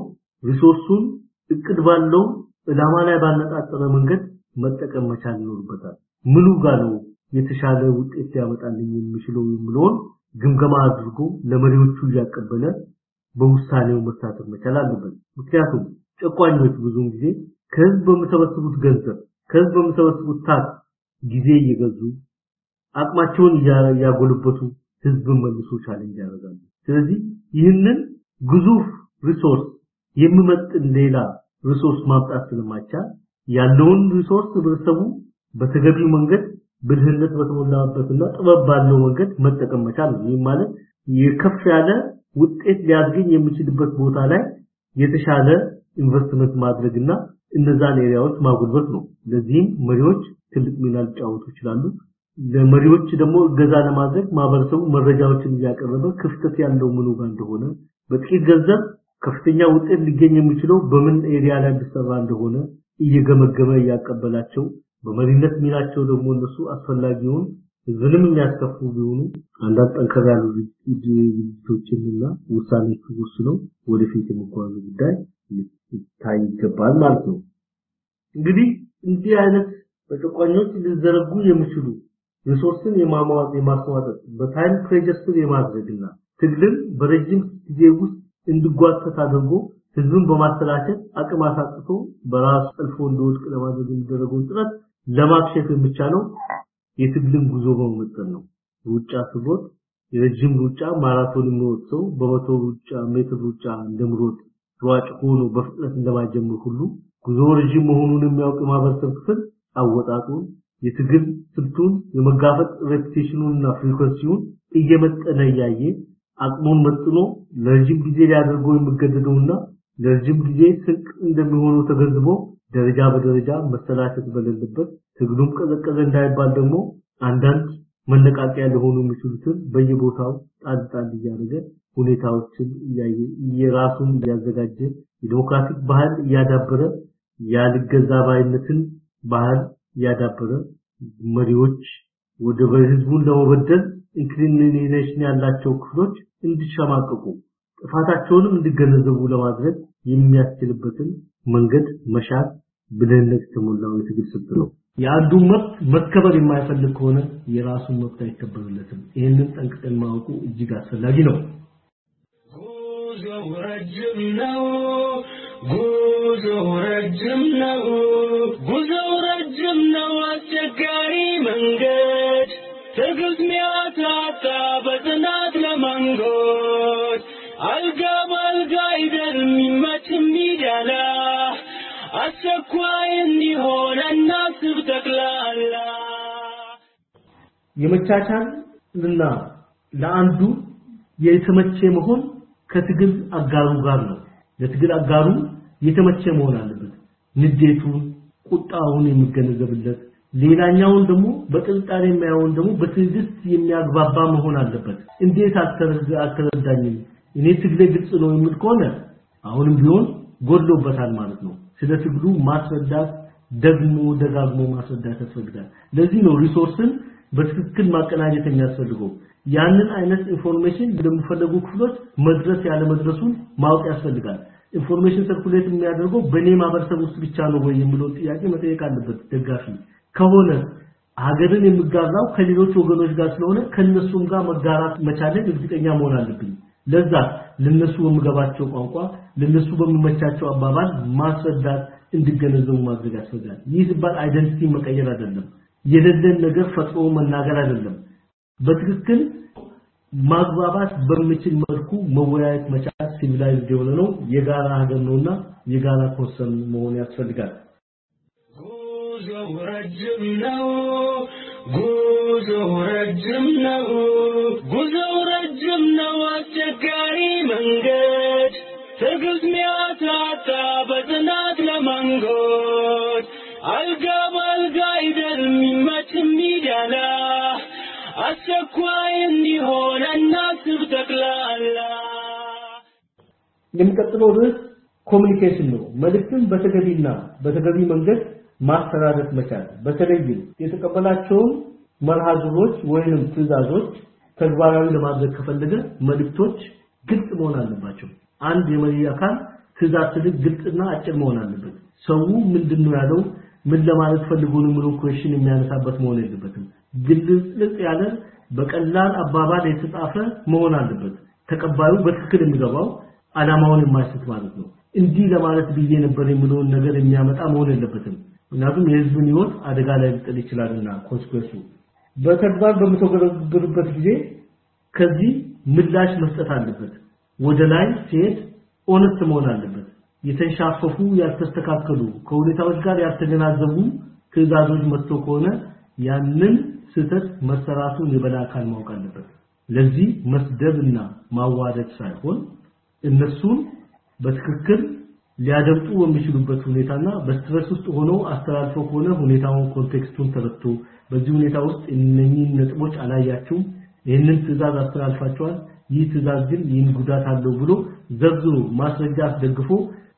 resource ኡን እቅድ ባለው ዓላማ ላይ ባነጣጠረ መንገድ መጠቀም መቻል ይኖርበታል። ምኑ ጋር ነው የተሻለ ውጤት ሊያመጣልኝ የሚችለው የሚለውን ግምገማ አድርጎ ለመሪዎቹ እያቀበለ በውሳኔው መሳተፍ መቻል አለበት። ምክንያቱም ጨቋኞች ብዙውን ጊዜ ከህዝብ በሚሰበስቡት ገንዘብ ከህዝብ በሚሰበስቡት ታክስ ጊዜ እየገዙ አቅማቸውን እያጎለበቱ ህዝብን መልሶ challenge ያደርጋሉ። ስለዚህ ይህንን ግዙፍ resource የሚመጥን ሌላ resource ማምጣት ስለማይቻል ያለውን resource ህብረተሰቡ በተገቢው መንገድ ብልህነት በተሞላበትና ጥበብ ባለው መንገድ መጠቀም መቻል ነው። ማለት ከፍ ያለ ውጤት ሊያስገኝ የሚችልበት ቦታ ላይ የተሻለ ኢንቨስትመንት ማድረግና እነዛን area ዎች ማጉልበት ነው። ለዚህም መሪዎች ትልቅ ሚና ሊጫወቱ ይችላሉ። ለመሪዎች ደግሞ እገዛ ለማድረግ ማህበረሰቡ መረጃዎችን እያቀረበ ክፍተት ያለው ምኑ ጋር እንደሆነ በጥቂት ገንዘብ ከፍተኛ ውጤት ሊገኝ የሚችለው በምን area ላይ ቢሰራ እንደሆነ እየገመገመ እያቀበላቸው በመሪነት ሚናቸው ደግሞ እነሱ አስፈላጊውን ህዝብንም የሚያስከፉ ቢሆኑ አንዳንድ ጠንከር ያሉ ድርጅቶችንና ውሳኔዎች ወስነው ወደፊት የሚጓዙ ጉዳይ ታይ ይገባል ማለት ነው። እንግዲህ እንዲህ አይነት በጨቋኞች ሊዘረጉ የሚችሉ ሪሶርስን የማሟዋጥ የማስዋጠጥ በታይም ፕሬጀር የማድረግና ትግልን በረጅም ጊዜ ውስጥ እንዲጓተት አድርጎ ህዝብን በማሰላቸት አቅም አሳጥቶ በራሱ ጠልፎ እንዲወድቅ ለማድረግ የሚደረገውን ጥረት ለማክሸፍ የሚቻለው የትግልን ጉዞ በመመጠን ነው። ሩጫ ስሮጥ የረጅም ሩጫ ማራቶን የሚሮጥ ሰው በመቶ ሩጫ ሜትር ሩጫ እንደምሮጥ ሯጭ ሆኖ በፍጥነት እንደማይጀምር ሁሉ ጉዞ ረጅም መሆኑን የሚያውቅ የማህበረሰብ ክፍል አወጣጡን የትግል ስልቱን የመጋፈጥ repetition ኡንና frequency ውን እየመጠነ እያየ አቅሙን መጥኖ ለረጅም ጊዜ ሊያደርገው የሚገደደውና ለረጅም ጊዜ ስንቅ እንደሚሆነው ተገንዝቦ ደረጃ በደረጃ መሰላቸት በሌለበት ትግሉም ቀዘቀዘ እንዳይባል ደግሞ አንዳንድ መነቃቂያ ሊሆኑ የሚችሉትን በየቦታው ጣል ጣል እያደረገ ሁኔታዎችን የራሱን እያዘጋጀ የዲሞክራቲክ ባህል እያዳበረ ያልገዛ ባህል እያዳበረ መሪዎች ወደ ህዝቡን ለመበደል inclination ያላቸው ክፍሎች እንዲሸማቀቁ ጥፋታቸውንም እንዲገነዘቡ ለማድረግ የሚያስችልበትን መንገድ መሻት ብልህነት የተሞላው የትግል ስልት ነው። የአንዱ መብት መከበር የማይፈልግ ከሆነ የራሱን መብት አይከበርለትም። ይህንን ጠንቅቀን ማወቁ እጅግ አስፈላጊ ነው። ጉዞው ረጅም ነው፣ ጉዞው ረጅም ነው፣ ጉዞው ረጅም ነው፣ አስቸጋሪ መንገድ ትዕግስት ሚያሳጣ በጽናት ለመንጎድ አልጋ በአልጋ አይደል የሚመች የሚደላ አስቸኳይ እንዲሆን እናስብ ጠቅላላ የመቻቻልና ለአንዱ የተመቸ መሆን ከትግል አጋሩ ጋር ነው። ለትግል አጋሩ የተመቸ መሆን አለበት። ንዴቱን፣ ቁጣውን የሚገነዘብለት ሌላኛውን ደግሞ በጥርጣሬ የሚያየውን ደግሞ በትዕግስት የሚያግባባ መሆን አለበት። እንዴት አልተረዳኝም እኔ ትግሌ ግልጽ ነው ከሆነ አሁንም ቢሆን ጎድሎበታል ማለት ነው። ስለ ትግሉ ማስረዳት ደግሞ ደጋግሞ ማስረዳት ያስፈልጋል። ለዚህ ነው resource ን በትክክል ማቀናጀት የሚያስፈልገው። ያንን አይነት information እንደሚፈለጉ ክፍሎች መድረስ ያለ መድረሱን ማወቅ ያስፈልጋል። information circulate የሚያደርገው በኔ ማህበረሰብ ውስጥ ብቻ ነው ወይ የሚለው ጥያቄ መጠየቅ አለበት ደጋፊ ከሆነ ሀገርን የሚጋራው ከሌሎች ወገኖች ጋር ስለሆነ ከነሱም ጋር መጋራት መቻልን እርግጠኛ መሆን አለብኝ። ለዛ ለነሱ በሚገባቸው ቋንቋ ለነሱ በሚመቻቸው አባባል ማስረዳት እንዲገነዘቡ ማድረግ ያስፈልጋል። ይህ ሲባል identity መቀየር አይደለም። የሌለን ነገር ፈጥሮ መናገር አይደለም። በትክክል ማግባባት በሚችል መልኩ መወያየት መቻል civilized የሆነ ነው። የጋራ ሀገር ነውና የጋራ concern መሆን ያስፈልጋል። ጉዞው ረጅም ነው፣ ጉዞው ረጅም ነው፣ ነው፣ አስቸጋሪ መንገድ ትዕግስት ሚያሳጣ በጽናት ለመንጎድ አልጋ በአልጋ አይደል የሚመች የሚዳላ አስቸኳይ እንዲሆን እናስብ ጠቅላላ የሚቀጥለው ርዕስ ኮሚኒኬሽን ነው። መልእክትን በተገቢና በተገቢ መንገድ ማስተላለፍ መቻል። በተለይም የተቀበላቸውን መርሃ ግብሮች ወይንም ትዕዛዞች ተግባራዊ ለማድረግ ከፈለገ መልእክቶች ግልጽ መሆን አለባቸው። አንድ የመሪ አካል ትዕዛዝ ትልቅ ግልጽና አጭር መሆን አለበት። ሰው ምንድነው ያለው ምን ለማለት ፈልጎ ነው የሚለው question የሚያነሳበት መሆን የለበትም። ግልጽ ያለ በቀላል አባባል የተጻፈ መሆን አለበት። ተቀባዩ በትክክል የሚገባው ዓላማውን የማይስት ማለት ነው። እንዲህ ለማለት ብዬ ነበር የሚለውን ነገር የሚያመጣ መሆን የለበትም። ምክንያቱም የህዝብን ህይወት አደጋ ላይ ሊጥል ይችላልና consequence ኡ በተግባር በምተገበርበት ጊዜ ከዚህ ምላሽ መስጠት አለበት። ወደ ላይ ሲሄድ honest መሆን አለበት። የተንሻፈፉ ያልተስተካከሉ ከሁኔታዎች ጋር ያልተገናዘቡ ትዕዛዞች መጥቶ ከሆነ ያንን ስህተት መሰራቱን የበላይ አካል ማወቅ አለበት። ለዚህ መስደብና ማዋረድ ሳይሆን እነሱን በትክክል ሊያደምጡ በሚችሉበት ሁኔታና በ stress ውስጥ ሆኖ አስተላልፈው ከሆነ ሁኔታውን context ኡን ተረድቶ በዚህ ሁኔታ ውስጥ እነኚህን ነጥቦች አላያችሁም፣ ይህንን ትዕዛዝ አስተላልፋቸዋል፣ ይህ ትዕዛዝ ግን ይህን ጉዳት አለው ብሎ ዘርዝሮ ማስረጃ አስደግፎ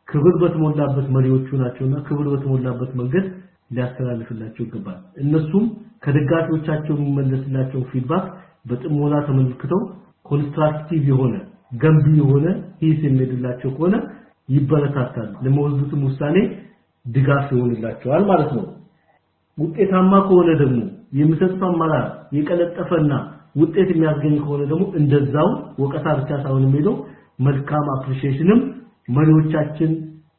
ክብር በተሞላበት መሪዎቹ ናቸውና ክብር በተሞላበት መንገድ ሊያስተላልፍላቸው ይገባል። እነሱም ከደጋፊዎቻቸው የሚመለስላቸው feedback በጥሞና ተመልክተው constructive የሆነ ገንቢ የሆነ ሂስ የሚሄድላቸው ከሆነ ይበረታታል። ለመወስዱትም ውሳኔ ድጋፍ ይሆንላቸዋል ማለት ነው። ውጤታማ ከሆነ ደግሞ የሚሰጡት አመራር የቀለጠፈና ውጤት የሚያስገኝ ከሆነ ደግሞ እንደዛው ወቀሳ ብቻ ሳይሆን የሚሄደው መልካም appreciation ም መሪዎቻችን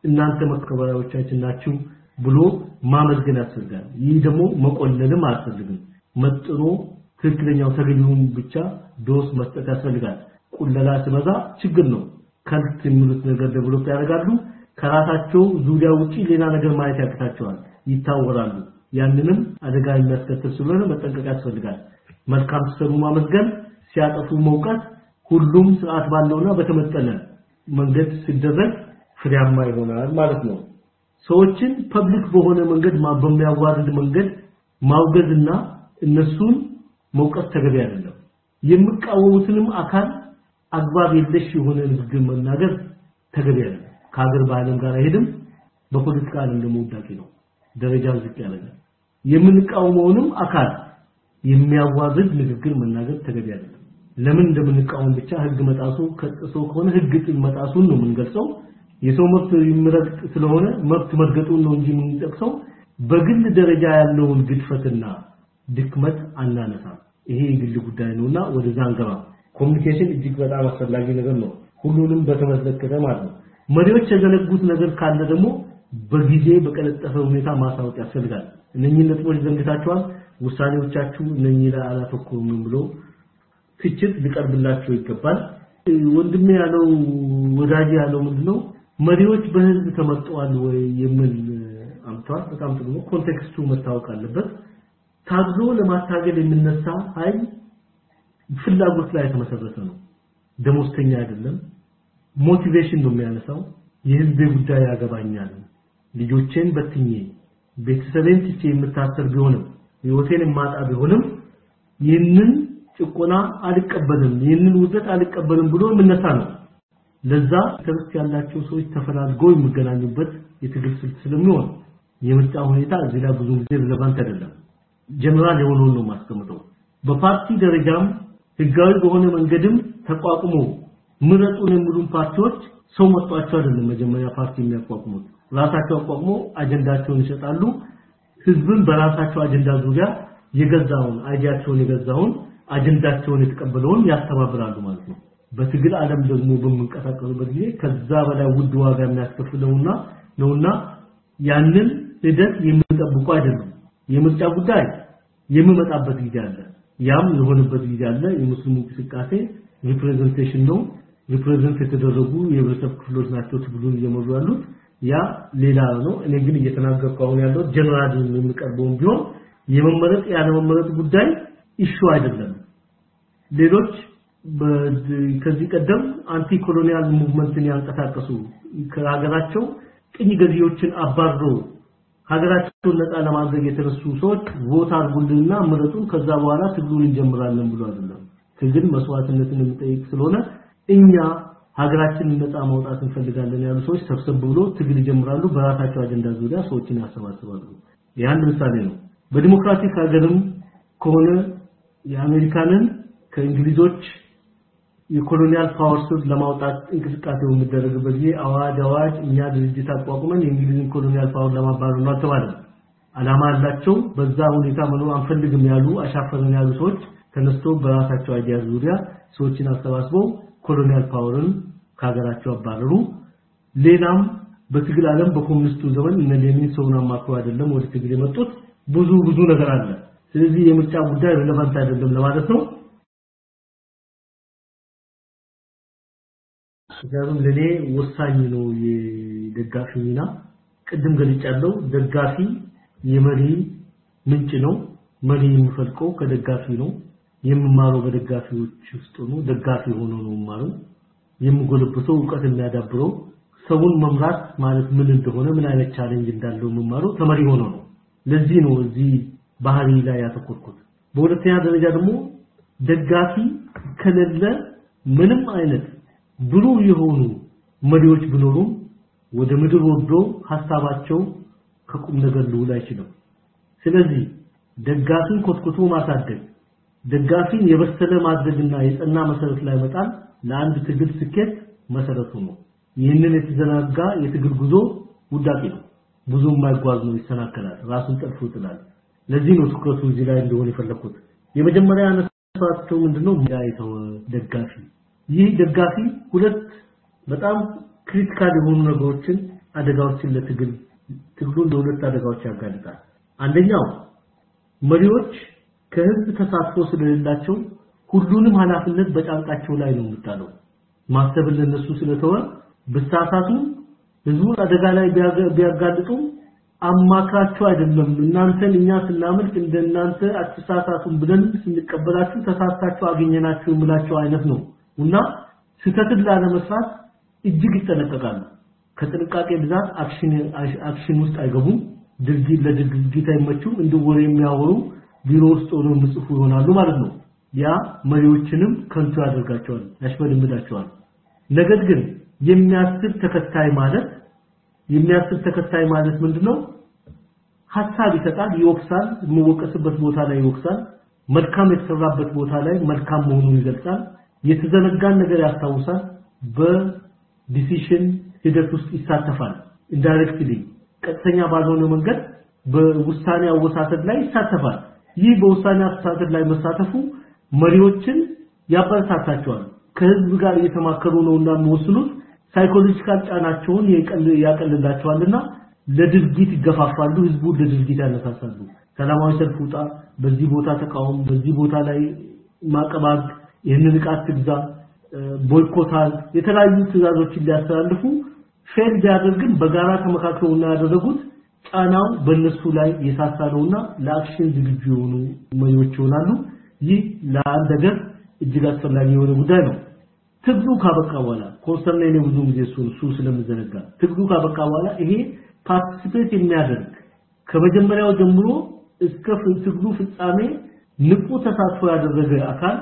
እናንተ መከበሪያዎቻችን ናችሁ ብሎ ማመስገን ያስፈልጋል። ይህ ደግሞ መቆለልም አያስፈልግም። መጥኖ ትክክለኛው ተገቢውን ብቻ dose መስጠት ያስፈልጋል። ቁለላ ሲበዛ ችግር ነው። cult የሚሉት ነገር develop ያደርጋሉ። ከራሳቸው ዙሪያ ውጪ ሌላ ነገር ማየት ያቅታቸዋል፣ ይታወራሉ። ያንንም አደጋ የሚያስከትል ስለሆነ መጠንቀቅ ያስፈልጋል። መልካም ሲሰሩ ማመስገን፣ ሲያጠፉ መውቀስ፣ ሁሉም ስርዓት ባለውና በተመጠነ መንገድ ሲደረግ ፍሬያማ ይሆናል ማለት ነው። ሰዎችን ፐብሊክ በሆነ መንገድ በሚያዋርድ መንገድ ማውገዝና እነሱን መውቀስ ተገቢ አይደለም። የሚቃወሙትንም አካል አግባብ የለሽ የሆነ ንግግር መናገር ተገቢ አይደለም። ከሀገር ባህልም ጋር አይሄድም። በፖለቲካ ዓለም ደግሞ ውዳቂ ነው። ደረጃው ዝቅ ያደርጋል። የምንቃወመውንም አካል የሚያዋርድ ንግግር መናገር ተገቢ አይደለም። ለምን እንደምንቃወም ብቻ ህግ መጣሱ ከጥሶ ከሆነ ህግ ጥል መጣሱን ነው የምንገልጸው። የሰው መብት የሚረግጥ ስለሆነ መብት መርገጡን ነው እንጂ የምንጠቅሰው በግል ደረጃ ያለውን ግድፈትና ድክመት አናነሳም። ይሄ የግል ጉዳይ ነውና ወደዛ አንገባ። communication እጅግ በጣም አስፈላጊ ነገር ነው። ሁሉንም በተመለከተ ማለት ነው። መሪዎች የዘነጉት ነገር ካለ ደግሞ በጊዜ በቀለጠፈ ሁኔታ ማሳወቅ ያስፈልጋል። እነኚህ ነጥቦች ዘንግታችኋል፣ ውሳኔዎቻችሁ እነኚህ ላይ አላተኮሩም ብሎ ትችት ሊቀርብላቸው ይገባል። ወንድሜ ያለው ወዳጅ ያለው ምንድነው መሪዎች በህዝብ ተመርጠዋል ወይ የሚል አምጥቷል። በጣም ጥሩ ነው። context ኡ መታወቅ አለበት። ታግዞ ለማታገል የሚነሳ ኃይል ፍላጎት ላይ የተመሰረተ ነው። ደሞዝተኛ አይደለም። ሞቲቬሽን ነው የሚያነሳው። የህዝቤ ጉዳይ ያገባኛል፣ ልጆቼን በትኜ ቤተሰቤን ትቼ የምታሰር ቢሆንም ህይወቴን የማጣ ቢሆንም ይህንን ጭቆና አልቀበልም፣ ይህንን ውርደት አልቀበልም ብሎ የምነሳ ነው። ለዛ ትርፍ ያላቸው ሰዎች ተፈላልገው የሚገናኙበት የትግል ስልት ስለሚሆን የምርጫ ሁኔታ እዚህ ላይ ብዙ ጊዜ relevant አይደለም። ጀነራል የሆነውን ነው ማስቀምጠው። በፓርቲ ደረጃም ህጋዊ በሆነ መንገድም ተቋቁሞ ምረጡን የሚሉን ፓርቲዎች ሰው መጥቷቸው አይደለም መጀመሪያ ፓርቲ የሚያቋቁሙት ራሳቸው አቋቁሞ አጀንዳቸውን ይሰጣሉ። ህዝብን በራሳቸው አጀንዳ ዙሪያ የገዛውን idea ቸውን የገዛውን አጀንዳቸውን የተቀበለውን ያስተባብራሉ ማለት ነው። በትግል ዓለም ደግሞ በምንቀሳቀሱበት ጊዜ ከዛ በላይ ውድ ዋጋ የሚያስከፍለውና ነውና ያንን ሂደት የሚጠብቁ አይደሉም። የምርጫ ጉዳይ የሚመጣበት ጊዜ አለ። ያም የሆነበት ጊዜ አለ። የሙስሊሙ እንቅስቃሴ representation ነው። represent የተደረጉ የህብረተሰብ ክፍሎች ናቸው ትግሉን እየመሩ ያሉት። ያ ሌላ ነው። እኔ ግን እየተናገርኩ አሁን ያለው ጀነራል የሚቀርበውን ቢሆን የመመረጥ ያለመመረጥ ጉዳይ issue አይደለም። ሌሎች ከዚህ ቀደም አንቲ ኮሎኒያል ሙቭመንትን ያንቀሳቀሱ ከሀገራቸው ቅኝ ገዢዎችን አባሮ ሀገራቸውን ነፃ ለማድረግ የተነሱ ሰዎች ቮት አድርጉልንና ምረጡን ከዛ በኋላ ትግሉን እንጀምራለን ብሎ አይደለም። ትግል መስዋዕትነትን የሚጠይቅ ስለሆነ እኛ ሀገራችንን ነፃ ማውጣት እንፈልጋለን ያሉ ሰዎች ሰብሰብ ብሎ ትግል ይጀምራሉ። በራሳቸው አጀንዳ ዙሪያ ሰዎችን ያሰባስባሉ። አንድ ምሳሌ ነው። በዲሞክራቲክ ሀገርም ከሆነ የአሜሪካንን ከእንግሊዞች የ colonial power ስር ለማውጣት እንቅስቃሴ በሚደረግበት ጊዜ አዋጅ አዋጅ እኛ ድርጅት አቋቁመን የእንግሊዝን colonial power ለማባረር ነው አልተባለም። አላማ ያላቸው በዛ ሁኔታ መኖር አንፈልግም ያሉ አሻፈረን ያሉ ሰዎች ተነስቶ በራሳቸው idea ዙሪያ ሰዎችን አሰባስበው colonial power ን ከሀገራቸው አባረሩ። ሌላም በትግል ዓለም በኮሙኒስቱ ዘመን እነ ሰውን አማክሮ አይደለም ወደ ትግል የመጡት ብዙ ብዙ ነገር አለ። ስለዚህ የምርጫ ጉዳይ ሬሌቫንት አይደለም ለማለት ነው። ምክንያቱም ለኔ ወሳኝ ነው የደጋፊ ሚና። ቅድም ገልጫለሁ። ደጋፊ የመሪ ምንጭ ነው። መሪ የሚፈልቀው ከደጋፊ ነው። የምማረው በደጋፊዎች ውስጥ ነው። ደጋፊ ሆኖ ነው የምማረው። የምጎለብተው እውቀት የሚያዳብረው ሰውን መምራት ማለት ምን እንደሆነ ምን አይነት challenge እንዳለው የምማረው ተመሪ ሆኖ ነው። ለዚህ ነው እዚህ ባህሪ ላይ ያተኮርኩት። በሁለተኛ ደረጃ ደግሞ ደጋፊ ከሌለ ምንም አይነት ብሩህ የሆኑ መሪዎች ቢኖሩም ወደ ምድር ወርዶ ሀሳባቸው ከቁም ነገር ሊውል አይችልም። ስለዚህ ደጋፊን ኮትኩቶ ማሳደግ፣ ደጋፊን የበሰለ ማድረግና የጸና መሰረት ላይ መጣል ለአንድ ትግል ስኬት መሰረቱ ነው። ይህንን የተዘናጋ የትግል ጉዞ ውዳቂ ነው። ብዙ የማይጓዝ ነው፣ ይሰናከላል፣ ራሱን ጠልፎ ይጥላል። ለዚህ ነው ትኩረቱ እዚህ ላይ እንደሆነ የፈለኩት። የመጀመሪያ ያነሳቸው ምንድነው የተወ ደጋፊ ይህ ደጋፊ ሁለት በጣም critical የሆኑ ነገሮችን አደጋዎችን ለትግል ትግሉን ለሁለት አደጋዎች ያጋልጣል። አንደኛው መሪዎች ከህዝብ ተሳትፎ ስለሌላቸው ሁሉንም ኃላፊነት በጫንቃቸው ላይ ነው የሚጣለው። ማሰብን ለነሱ ስለተወ ቢሳሳቱ ህዝቡን አደጋ ላይ ቢያጋልጡ አማክራቸው አይደለም እናንተን እኛ ስናመልክ እንደናንተ አትሳሳቱም ብለን ስንቀበላችሁ ተሳስታችሁ አገኘናችሁ የምላቸው አይነት ነው እና ስህተትን ላለመስራት እጅግ ይጠነቀቃሉ። ከጥንቃቄ ብዛት action action ውስጥ አይገቡም። ድርጊት ለድርጊት አይመቹም። እንደ ወሬ የሚያወሩ ቢሮ ውስጥ ሆነው ምጽፉ ይሆናሉ ማለት ነው። ያ መሪዎችንም ከንቱ ያደርጋቸዋል፣ ያሽመድምዳቸዋል። ነገር ግን የሚያስብ ተከታይ ማለት የሚያስብ ተከታይ ማለት ምንድነው? ሀሳብ ይሰጣል፣ ይወቅሳል፣ የሚወቀስበት ቦታ ላይ ይወቅሳል፣ መልካም የተሰራበት ቦታ ላይ መልካም መሆኑን ይገልጻል። የተዘነጋን ነገር ያስታውሳል። በዲሲሽን ሂደት ውስጥ ይሳተፋል። indirectly ቀጥተኛ ባልሆነ መንገድ በውሳኔ አወሳሰድ ላይ ይሳተፋል። ይህ በውሳኔ አወሳሰድ ላይ መሳተፉ መሪዎችን ያበረታታቸዋል። ከህዝብ ጋር እየተማከሩ ነውና የሚወስኑት psychological ጫናቸውን ያቀልላቸዋልና ለድርጊት ይገፋፋሉ። ህዝቡን ለድርጊት ያነሳሳሉ። ሰላማዊ ሰልፍ ውጣ፣ በዚህ ቦታ ተቃውም፣ በዚህ ቦታ ላይ ማቀባግ ይህንን ዕቃ ትግዛ፣ boycott አል የተለያዩ ትዕዛዞችን ሊያስተላልፉ fail ቢያደርግም በጋራ ተመካክረውና ያደረጉት ጫናው በእነሱ ላይ የሳሳ ነውና ለ action ዝግጁ የሆኑ መሪዎች ይሆናሉ። ይህ ለአንድ ሀገር እጅግ አስፈላጊ የሆነ ጉዳይ ነው። ትግሉ ካበቃ በኋላ concern እኔ ብዙ ጊዜ እሱ እሱ ስለሚዘነጋ ትግሉ ካበቃ በኋላ ይሄ participate የሚያደርግ ከመጀመሪያው ጀምሮ እስከ ትግሉ ፍጻሜ ንቁ ተሳትፎ ያደረገ አካል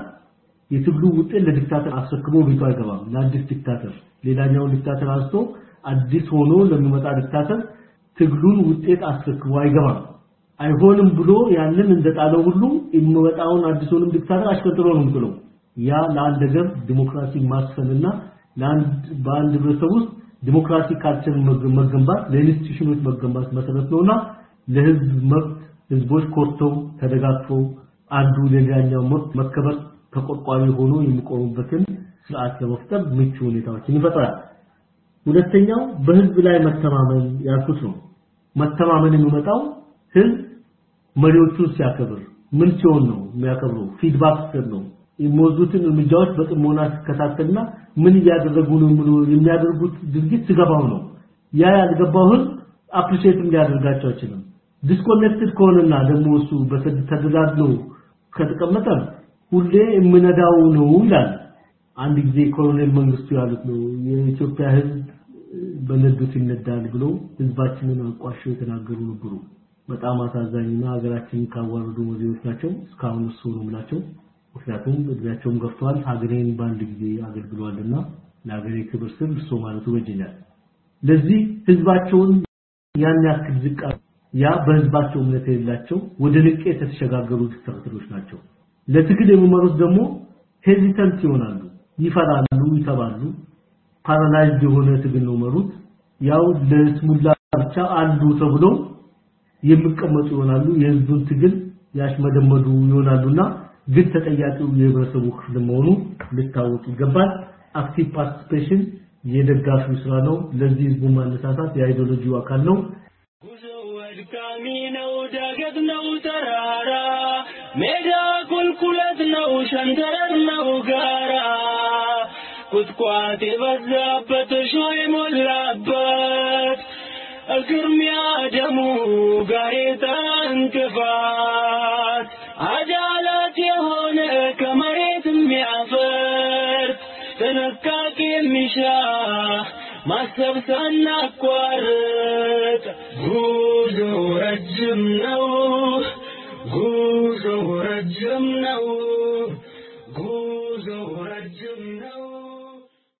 የትግሉ ውጤት ለ dictator አስረክቦ ቤቱ አይገባም። ለአዲስ dictator ሌላኛውን dictator አንስቶ አዲስ ሆኖ ለሚመጣ dictator ትግሉን ውጤት አስረክቦ አይገባም። አይሆንም ብሎ ያንን እንደጣለው ሁሉ የሚመጣውን አዲሱንም dictator አሽቀጥሎ ነው የሚጥለው። ያ ለአንድ ሀገር ዲሞክራሲ ማስፈንና ለአንድ በአንድ ህብረተሰብ ውስጥ ዲሞክራሲ culture መገንባት ለ institution ኦች መገንባት መሰረት ነውና ለህዝብ መብት ህዝቦች ኮርተው ተደጋግፈው አንዱ ለሌላኛው መብት መከበር ተቆርቋሪ ሆኖ የሚቆሙበትን ስርዓት ለመፍጠር ምቹ ሁኔታዎችን ይፈጥራል። ሁለተኛው በህዝብ ላይ መተማመን ያልኩት ነው። መተማመን የሚመጣው ህዝብ መሪዎቹን ሲያከብር፣ ምን ሲሆን ነው የሚያከብረው? feedback ሲሰጥ ነው። የሚወስዱትን እርምጃዎች በጥሞና ሲከታተልና ምን እያደረጉ ነው ብሎ የሚያደርጉት ድርጊት ሲገባው ነው። ያ ያልገባው ህዝብ appreciate ም ሊያደርጋቸው አይችልም። disconnected ከሆነና ደግሞ እሱ ተደላድሎ ከተቀመጠ ሁሌ የሚነዳው ነው ይላል። አንድ ጊዜ ኮሎኔል መንግስቱ ያሉት ነው የኢትዮጵያ ህዝብ በነዱት ይነዳል ብሎ ህዝባችንን አቋሸው የተናገሩ ነበሩ። በጣም አሳዛኝና ሀገራችንን ካዋረዱ መሪዎች ናቸው። እስካሁን እሱ ነው የምላቸው። ምክንያቱም እድሜያቸውም ገፍተዋል። ሀገሬን በአንድ ጊዜ አገልግለዋልና ለሀገሬ ክብር ስል እሱ ማለቱ በጅቶኛል። ለዚህ ህዝባቸውን ያን ያክል ዝቅ ያ በህዝባቸው እምነት የሌላቸው ወደ ንቄት የተሸጋገሩ dictator ኦች ናቸው። ለትግል የሚመሩት ደግሞ hesitant ይሆናሉ፣ ይፈራሉ፣ ይተባሉ። paralyzed የሆነ ትግል ነው የሚመሩት። ያው ለስሙላ ብቻ አሉ ተብሎ የሚቀመጡ ይሆናሉ። የህዝቡን ትግል ያሽመደመዱ ይሆናሉና ግን ተጠያቂው የህብረተሰቡ ክፍል መሆኑ ሊታወቅ ይገባል። active participation የደጋፊው ስራ ነው። ለዚህ ህዝቡ ማነሳሳት የ ideology ው አካል ነው። ነው፣ ተራራ ሜዳ ቁልቁለት ነው፣ ሸንተረር ቁጥቋጦ የበዛበት እሾህ የሞላበት እግርሚያ ደሙ ጋሬጣ እንቅፋት አጃላት የሆነ ከመሬት የሚያፈርስ ጥንቃቄ የሚሻ ማሰብ ሳናቋርጥ ጉዞ ረጅም ነው፣ ጉዞ ረጅም ነው።